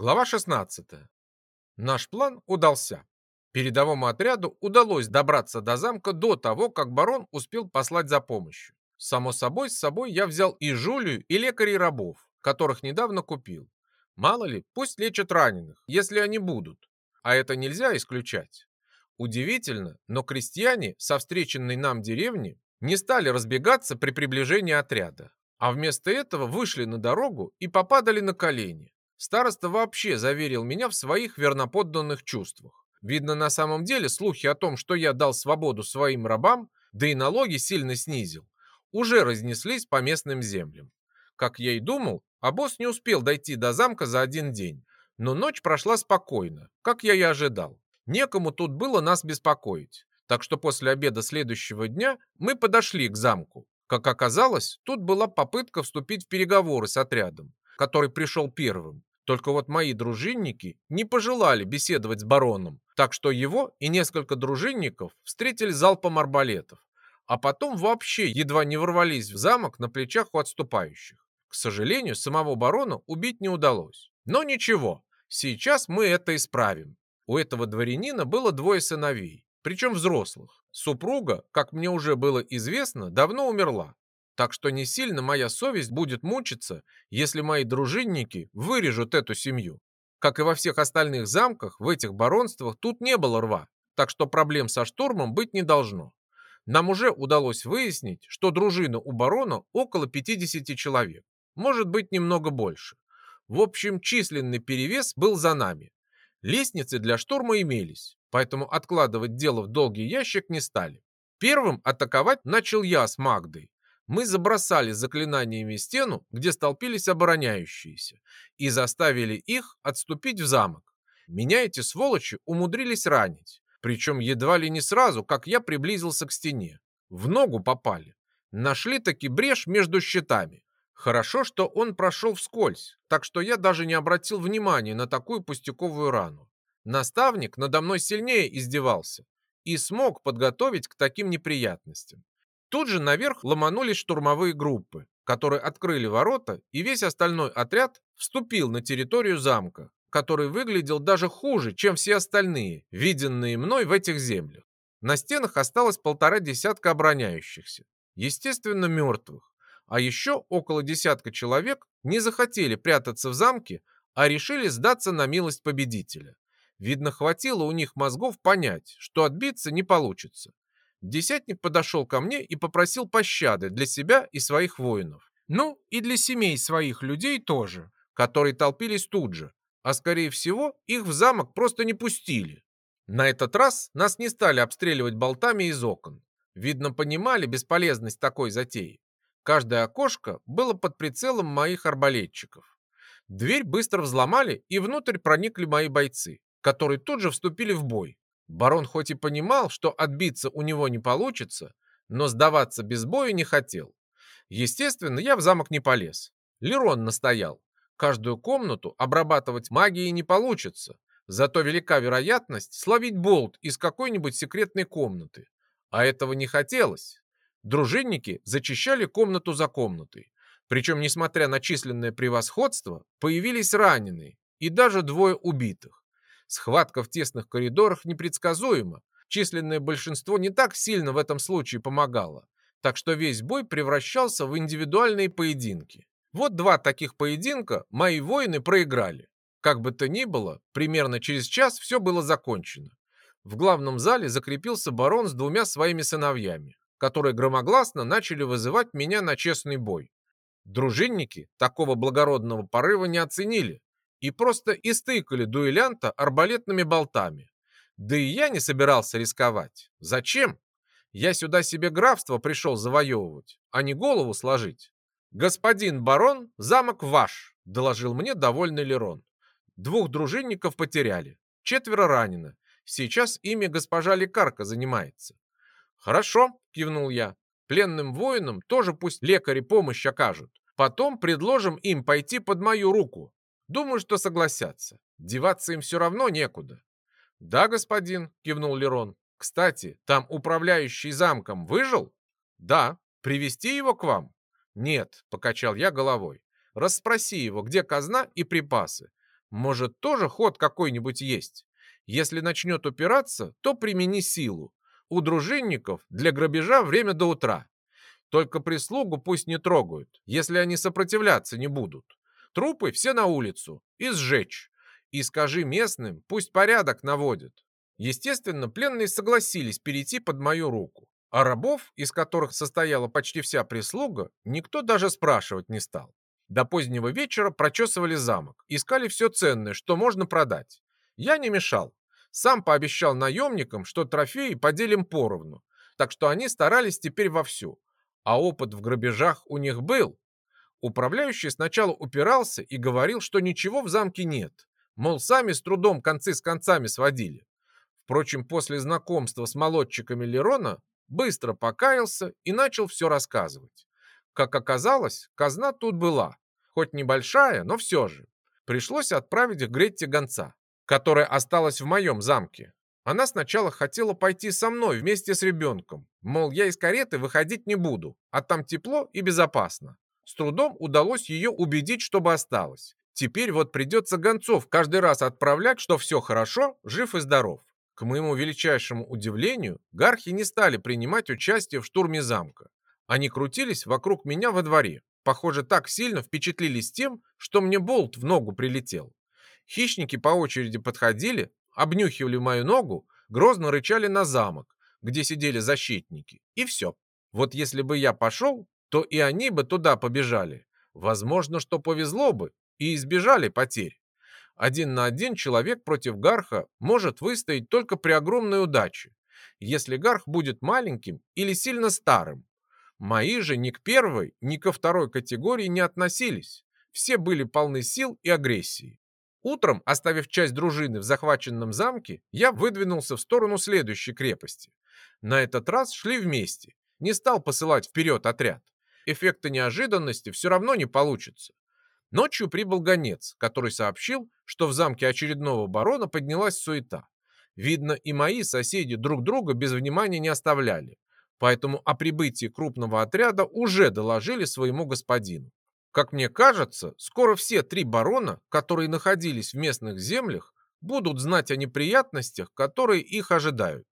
Глава 16. Наш план удался. Передовому отряду удалось добраться до замка до того, как барон успел послать за помощью. Само собой, с собой я взял и Жулию, и лекарей рабов, которых недавно купил. Мало ли, пусть лечат раненых, если они будут. А это нельзя исключать. Удивительно, но крестьяне со встреченной нам деревни не стали разбегаться при приближении отряда, а вместо этого вышли на дорогу и попадали на колени. Староста вообще заверил меня в своих верноподданных чувствах. Видно, на самом деле слухи о том, что я дал свободу своим рабам, да и налоги сильно снизил, уже разнеслись по местным землям. Как я и думал, обоз не успел дойти до замка за один день, но ночь прошла спокойно, как я и ожидал. Некому тут было нас беспокоить, так что после обеда следующего дня мы подошли к замку. Как оказалось, тут была попытка вступить в переговоры с отрядом, который пришел первым. Только вот мои дружинники не пожелали беседовать с бароном, так что его и несколько дружинников встретили залпом арбалетов, а потом вообще едва не ворвались в замок на плечах у отступающих. К сожалению, самого барона убить не удалось. Но ничего, сейчас мы это исправим. У этого дворянина было двое сыновей, причем взрослых. Супруга, как мне уже было известно, давно умерла, так что не сильно моя совесть будет мучиться, если мои дружинники вырежут эту семью. Как и во всех остальных замках, в этих баронствах тут не было рва, так что проблем со штурмом быть не должно. Нам уже удалось выяснить, что дружина у барона около 50 человек, может быть немного больше. В общем, численный перевес был за нами. Лестницы для штурма имелись, поэтому откладывать дело в долгий ящик не стали. Первым атаковать начал я с Магдой, мы забросали заклинаниями стену, где столпились обороняющиеся, и заставили их отступить в замок. Меня эти сволочи умудрились ранить, причем едва ли не сразу, как я приблизился к стене. В ногу попали. Нашли таки брешь между щитами. Хорошо, что он прошел вскользь, так что я даже не обратил внимания на такую пустяковую рану. Наставник надо мной сильнее издевался и смог подготовить к таким неприятностям. Тут же наверх ломанулись штурмовые группы, которые открыли ворота, и весь остальной отряд вступил на территорию замка, который выглядел даже хуже, чем все остальные, виденные мной в этих землях. На стенах осталось полтора десятка обороняющихся, естественно, мертвых. А еще около десятка человек не захотели прятаться в замке, а решили сдаться на милость победителя. Видно, хватило у них мозгов понять, что отбиться не получится. Десятник подошел ко мне и попросил пощады для себя и своих воинов. Ну, и для семей своих людей тоже, которые толпились тут же, а скорее всего их в замок просто не пустили. На этот раз нас не стали обстреливать болтами из окон. Видно, понимали бесполезность такой затеи. Каждое окошко было под прицелом моих арбалетчиков. Дверь быстро взломали, и внутрь проникли мои бойцы, которые тут же вступили в бой. Барон хоть и понимал, что отбиться у него не получится, но сдаваться без боя не хотел. Естественно, я в замок не полез. Лерон настоял. Каждую комнату обрабатывать магией не получится, зато велика вероятность словить болт из какой-нибудь секретной комнаты. А этого не хотелось. Дружинники зачищали комнату за комнатой. Причем, несмотря на численное превосходство, появились раненые и даже двое убитых. Схватка в тесных коридорах непредсказуема. Численное большинство не так сильно в этом случае помогало. Так что весь бой превращался в индивидуальные поединки. Вот два таких поединка мои воины проиграли. Как бы то ни было, примерно через час все было закончено. В главном зале закрепился барон с двумя своими сыновьями, которые громогласно начали вызывать меня на честный бой. Дружинники такого благородного порыва не оценили, и просто истыкали дуэлянта арбалетными болтами. Да и я не собирался рисковать. Зачем? Я сюда себе графство пришел завоевывать, а не голову сложить. «Господин барон, замок ваш», — доложил мне довольный Лерон. Двух дружинников потеряли, четверо ранено. Сейчас ими госпожа лекарка занимается. «Хорошо», — кивнул я. «Пленным воинам тоже пусть лекари помощь окажут. Потом предложим им пойти под мою руку. Думаю, что согласятся. Деваться им все равно некуда. Да, господин, кивнул Лерон. Кстати, там управляющий замком выжил? Да. Привести его к вам? Нет, покачал я головой. Расспроси его, где казна и припасы. Может, тоже ход какой-нибудь есть? Если начнет упираться, то примени силу. У дружинников для грабежа время до утра. Только прислугу пусть не трогают, если они сопротивляться не будут. Трупы все на улицу и сжечь. И скажи местным, пусть порядок наводят. Естественно, пленные согласились перейти под мою руку. А рабов, из которых состояла почти вся прислуга, никто даже спрашивать не стал. До позднего вечера прочесывали замок, искали все ценное, что можно продать. Я не мешал. Сам пообещал наемникам, что трофеи поделим поровну, так что они старались теперь вовсю. А опыт в грабежах у них был. Управляющий сначала упирался и говорил, что ничего в замке нет. Мол, сами с трудом концы с концами сводили. Впрочем, после знакомства с молодчиками Лерона быстро покаялся и начал все рассказывать. Как оказалось, казна тут была. Хоть небольшая, но все же. Пришлось отправить к Гретте гонца, которая осталась в моем замке. Она сначала хотела пойти со мной вместе с ребенком. Мол, я из кареты выходить не буду, а там тепло и безопасно. С трудом удалось ее убедить, чтобы осталась. Теперь вот придется гонцов каждый раз отправлять, что все хорошо, жив и здоров. К моему величайшему удивлению, гархи не стали принимать участие в штурме замка. Они крутились вокруг меня во дворе. Похоже, так сильно впечатлились тем, что мне болт в ногу прилетел. Хищники по очереди подходили, обнюхивали мою ногу, грозно рычали на замок, где сидели защитники. И все. Вот если бы я пошел, то и они бы туда побежали. Возможно, что повезло бы и избежали потерь. Один на один человек против Гарха может выстоять только при огромной удаче, если Гарх будет маленьким или сильно старым. Мои же ни к первой, ни ко второй категории не относились. Все были полны сил и агрессии. Утром, оставив часть дружины в захваченном замке, я выдвинулся в сторону следующей крепости. На этот раз шли вместе. Не стал посылать вперед отряд. Эффекта неожиданности все равно не получится. Ночью прибыл гонец, который сообщил, что в замке очередного барона поднялась суета. Видно, и мои соседи друг друга без внимания не оставляли поэтому о прибытии крупного отряда уже доложили своему господину. Как мне кажется, скоро все три барона, которые находились в местных землях, будут знать о неприятностях, которые их ожидают.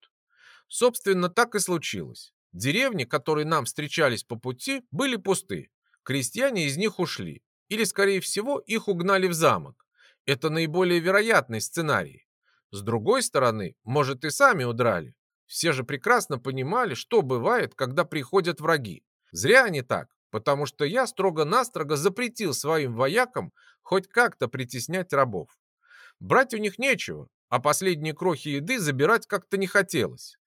Собственно, так и случилось. Деревни, которые нам встречались по пути, были пусты. Крестьяне из них ушли. Или, скорее всего, их угнали в замок. Это наиболее вероятный сценарий. С другой стороны, может и сами удрали. Все же прекрасно понимали, что бывает, когда приходят враги. Зря они так, потому что я строго-настрого запретил своим воякам хоть как-то притеснять рабов. Брать у них нечего, а последние крохи еды забирать как-то не хотелось.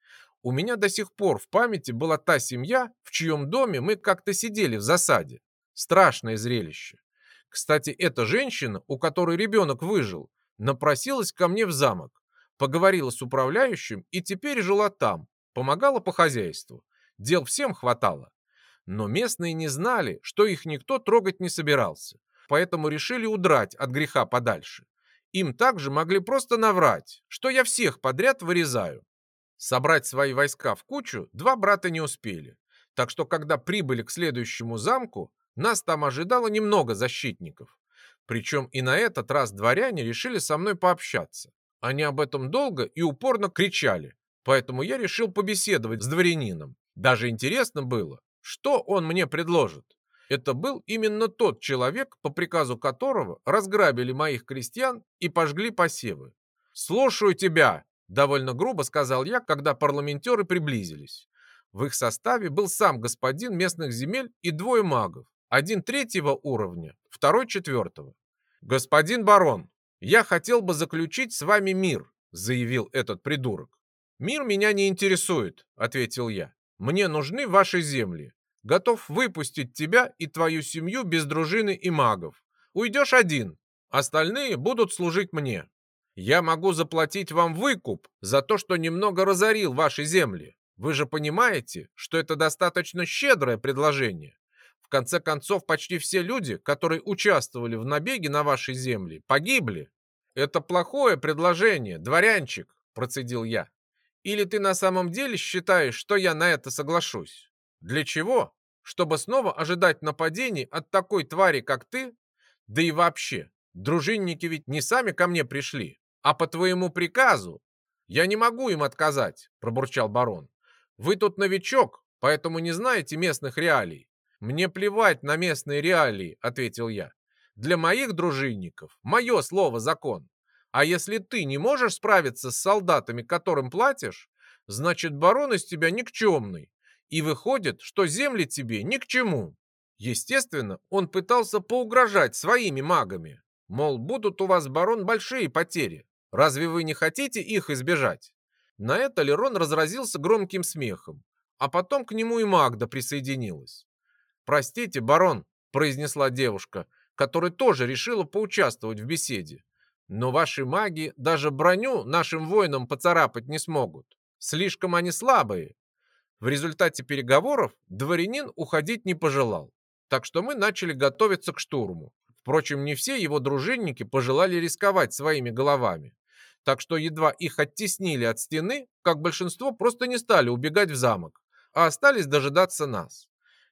У меня до сих пор в памяти была та семья, в чьем доме мы как-то сидели в засаде. Страшное зрелище. Кстати, эта женщина, у которой ребенок выжил, напросилась ко мне в замок Поговорила с управляющим и теперь жила там, помогала по хозяйству. Дел всем хватало. Но местные не знали, что их никто трогать не собирался, поэтому решили удрать от греха подальше. Им также могли просто наврать, что я всех подряд вырезаю. Собрать свои войска в кучу два брата не успели. Так что, когда прибыли к следующему замку, нас там ожидало немного защитников. Причем и на этот раз дворяне решили со мной пообщаться. Они об этом долго и упорно кричали, поэтому я решил побеседовать с дворянином. Даже интересно было, что он мне предложит. Это был именно тот человек, по приказу которого разграбили моих крестьян и пожгли посевы. «Слушаю тебя!» – довольно грубо сказал я, когда парламентеры приблизились. В их составе был сам господин местных земель и двое магов. Один третьего уровня, второй четвертого. «Господин барон, «Я хотел бы заключить с вами мир», — заявил этот придурок. «Мир меня не интересует», — ответил я. «Мне нужны ваши земли. Готов выпустить тебя и твою семью без дружины и магов. Уйдешь один, остальные будут служить мне. Я могу заплатить вам выкуп за то, что немного разорил ваши земли. Вы же понимаете, что это достаточно щедрое предложение. В конце концов, почти все люди, которые участвовали в набеге на вашей земли, погибли. Это плохое предложение, дворянчик, процедил я. Или ты на самом деле считаешь, что я на это соглашусь? Для чего? Чтобы снова ожидать нападений от такой твари, как ты? Да и вообще, Дружинники ведь не сами ко мне пришли, а по твоему приказу. Я не могу им отказать, пробурчал барон. Вы тут новичок, поэтому не знаете местных реалий. Мне плевать на местные реалии, ответил я. Для моих дружинников мое слово закон. А если ты не можешь справиться с солдатами, которым платишь, значит барон из тебя никчемный. И выходит, что земли тебе ни к чему. Естественно, он пытался поугрожать своими магами. Мол, будут у вас, барон, большие потери. Разве вы не хотите их избежать? На это Лерон разразился громким смехом, а потом к нему и Магда присоединилась. «Простите, барон», — произнесла девушка, которая тоже решила поучаствовать в беседе. «Но ваши маги даже броню нашим воинам поцарапать не смогут. Слишком они слабые». В результате переговоров дворянин уходить не пожелал, так что мы начали готовиться к штурму. Впрочем, не все его дружинники пожелали рисковать своими головами так что едва их оттеснили от стены, как большинство просто не стали убегать в замок, а остались дожидаться нас.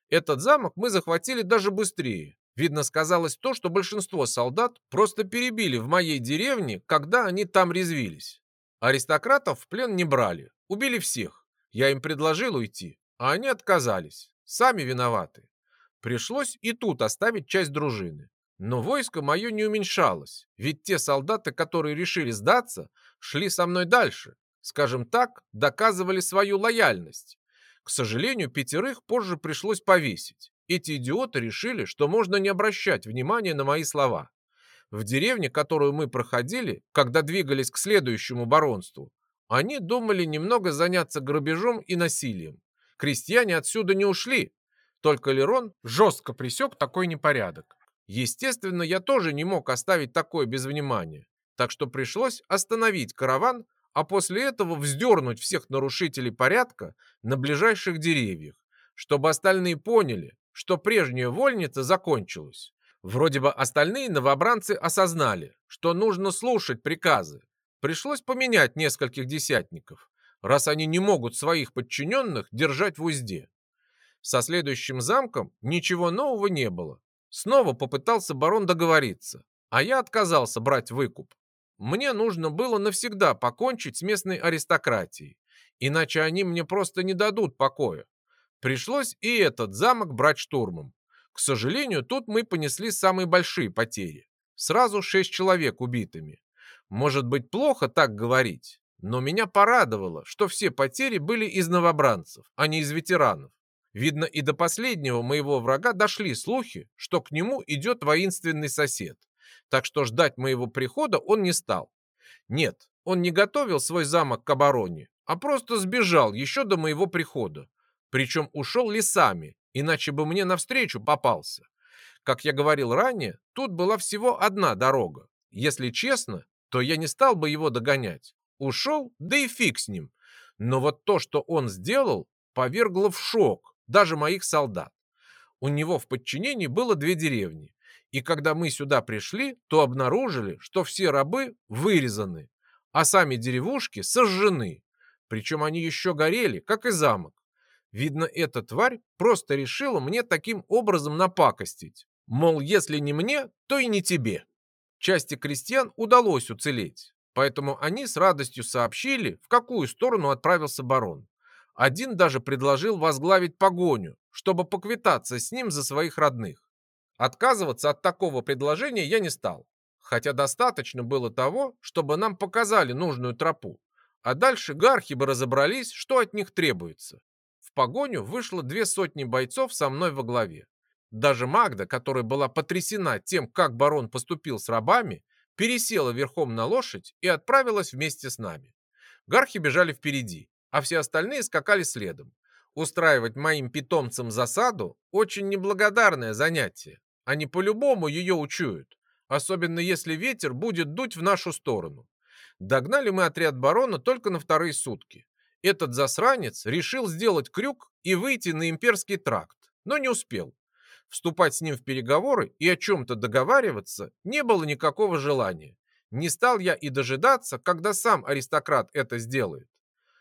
Этот замок мы захватили даже быстрее. Видно, сказалось то, что большинство солдат просто перебили в моей деревне, когда они там резвились. Аристократов в плен не брали, убили всех. Я им предложил уйти, а они отказались. Сами виноваты. Пришлось и тут оставить часть дружины. Но войско мое не уменьшалось, ведь те солдаты, которые решили сдаться, шли со мной дальше. Скажем так, доказывали свою лояльность. К сожалению, пятерых позже пришлось повесить. Эти идиоты решили, что можно не обращать внимания на мои слова. В деревне, которую мы проходили, когда двигались к следующему баронству, они думали немного заняться грабежом и насилием. Крестьяне отсюда не ушли, только Лерон жестко пресек такой непорядок. Естественно, я тоже не мог оставить такое без внимания, так что пришлось остановить караван, а после этого вздернуть всех нарушителей порядка на ближайших деревьях, чтобы остальные поняли, что прежняя вольница закончилась. Вроде бы остальные новобранцы осознали, что нужно слушать приказы. Пришлось поменять нескольких десятников, раз они не могут своих подчиненных держать в узде. Со следующим замком ничего нового не было, Снова попытался барон договориться, а я отказался брать выкуп. Мне нужно было навсегда покончить с местной аристократией, иначе они мне просто не дадут покоя. Пришлось и этот замок брать штурмом. К сожалению, тут мы понесли самые большие потери. Сразу шесть человек убитыми. Может быть, плохо так говорить, но меня порадовало, что все потери были из новобранцев, а не из ветеранов. Видно, и до последнего моего врага дошли слухи, что к нему идет воинственный сосед. Так что ждать моего прихода он не стал. Нет, он не готовил свой замок к обороне, а просто сбежал еще до моего прихода. Причем ушел лесами, иначе бы мне навстречу попался. Как я говорил ранее, тут была всего одна дорога. Если честно, то я не стал бы его догонять. Ушел, да и фиг с ним. Но вот то, что он сделал, повергло в шок даже моих солдат. У него в подчинении было две деревни, и когда мы сюда пришли, то обнаружили, что все рабы вырезаны, а сами деревушки сожжены, причем они еще горели, как и замок. Видно, эта тварь просто решила мне таким образом напакостить. Мол, если не мне, то и не тебе. Части крестьян удалось уцелеть, поэтому они с радостью сообщили, в какую сторону отправился барон. Один даже предложил возглавить погоню, чтобы поквитаться с ним за своих родных. Отказываться от такого предложения я не стал, хотя достаточно было того, чтобы нам показали нужную тропу, а дальше гархи бы разобрались, что от них требуется. В погоню вышло две сотни бойцов со мной во главе. Даже Магда, которая была потрясена тем, как барон поступил с рабами, пересела верхом на лошадь и отправилась вместе с нами. Гархи бежали впереди, а все остальные скакали следом. Устраивать моим питомцам засаду – очень неблагодарное занятие. Они по-любому ее учуют, особенно если ветер будет дуть в нашу сторону. Догнали мы отряд барона только на вторые сутки. Этот засранец решил сделать крюк и выйти на имперский тракт, но не успел. Вступать с ним в переговоры и о чем-то договариваться не было никакого желания. Не стал я и дожидаться, когда сам аристократ это сделает.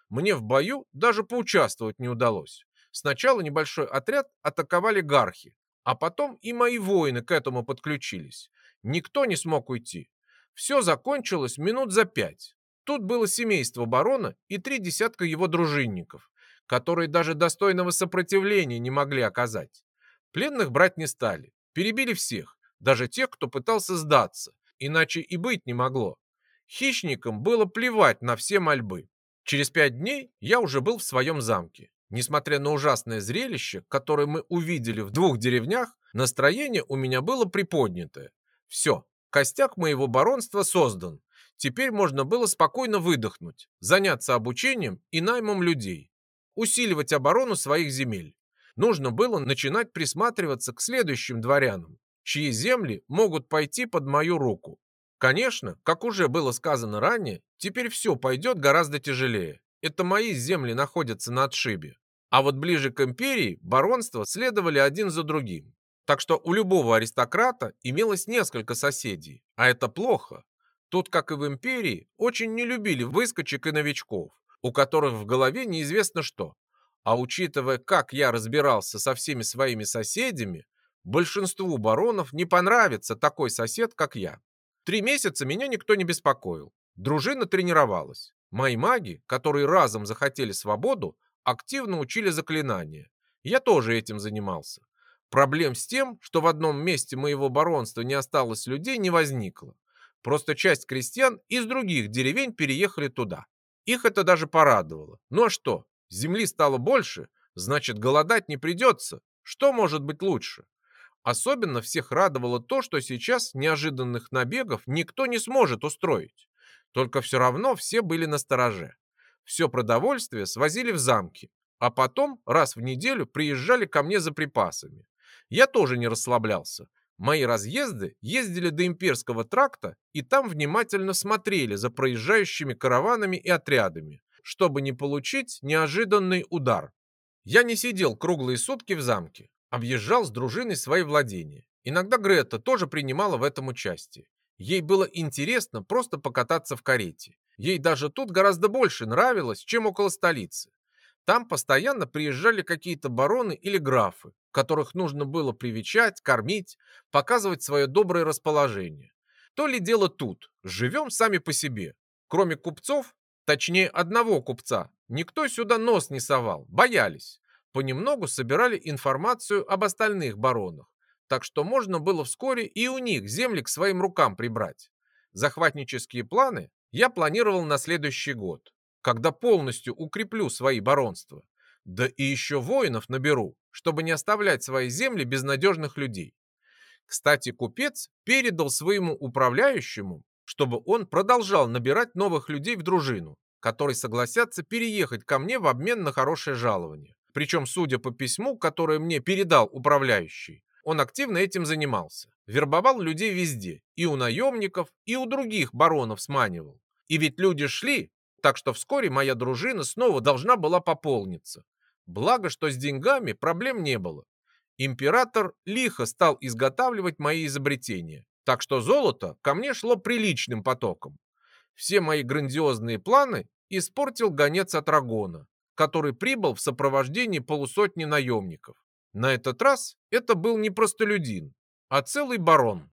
Мне в бою даже поучаствовать не удалось. Сначала небольшой отряд атаковали гархи, а потом и мои воины к этому подключились. Никто не смог уйти. Все закончилось минут за пять. Тут было семейство барона и три десятка его дружинников, которые даже достойного сопротивления не могли оказать. Пленных брать не стали, перебили всех, даже тех, кто пытался сдаться, иначе и быть не могло. Хищникам было плевать на все мольбы. Через пять дней я уже был в своем замке. Несмотря на ужасное зрелище, которое мы увидели в двух деревнях, настроение у меня было приподнятое. Все, костяк моего баронства создан. Теперь можно было спокойно выдохнуть, заняться обучением и наймом людей, усиливать оборону своих земель. Нужно было начинать присматриваться к следующим дворянам, чьи земли могут пойти под мою руку. Конечно, как уже было сказано ранее, теперь все пойдет гораздо тяжелее. Это мои земли находятся на отшибе. А вот ближе к империи баронства следовали один за другим. Так что у любого аристократа имелось несколько соседей, а это плохо. Тут, как и в империи, очень не любили выскочек и новичков, у которых в голове неизвестно что. А учитывая, как я разбирался со всеми своими соседями, большинству баронов не понравится такой сосед, как я. Три месяца меня никто не беспокоил. Дружина тренировалась. Мои маги, которые разом захотели свободу, активно учили заклинания. Я тоже этим занимался. Проблем с тем, что в одном месте моего баронства не осталось людей, не возникло. Просто часть крестьян из других деревень переехали туда. Их это даже порадовало. Ну а что? Земли стало больше, значит голодать не придется. Что может быть лучше? Особенно всех радовало то, что сейчас неожиданных набегов никто не сможет устроить. Только все равно все были на стороже. Все продовольствие свозили в замки, а потом раз в неделю приезжали ко мне за припасами. Я тоже не расслаблялся. Мои разъезды ездили до имперского тракта и там внимательно смотрели за проезжающими караванами и отрядами, чтобы не получить неожиданный удар. Я не сидел круглые сутки в замке, объезжал с дружиной свои владения. Иногда Грета тоже принимала в этом участие. Ей было интересно просто покататься в карете. Ей даже тут гораздо больше нравилось, чем около столицы. Там постоянно приезжали какие-то бароны или графы, которых нужно было привечать, кормить, показывать свое доброе расположение. То ли дело тут, живем сами по себе. Кроме купцов, точнее одного купца, никто сюда нос не совал, боялись. Понемногу собирали информацию об остальных баронах, так что можно было вскоре и у них земли к своим рукам прибрать. Захватнические планы я планировал на следующий год когда полностью укреплю свои баронства. Да и еще воинов наберу, чтобы не оставлять свои земли без надежных людей. Кстати, купец передал своему управляющему, чтобы он продолжал набирать новых людей в дружину, которые согласятся переехать ко мне в обмен на хорошее жалование. Причем, судя по письму, которое мне передал управляющий, он активно этим занимался. Вербовал людей везде, и у наемников, и у других баронов сманивал. И ведь люди шли, так что вскоре моя дружина снова должна была пополниться. Благо, что с деньгами проблем не было. Император лихо стал изготавливать мои изобретения, так что золото ко мне шло приличным потоком. Все мои грандиозные планы испортил гонец от Рагона, который прибыл в сопровождении полусотни наемников. На этот раз это был не простолюдин, а целый барон.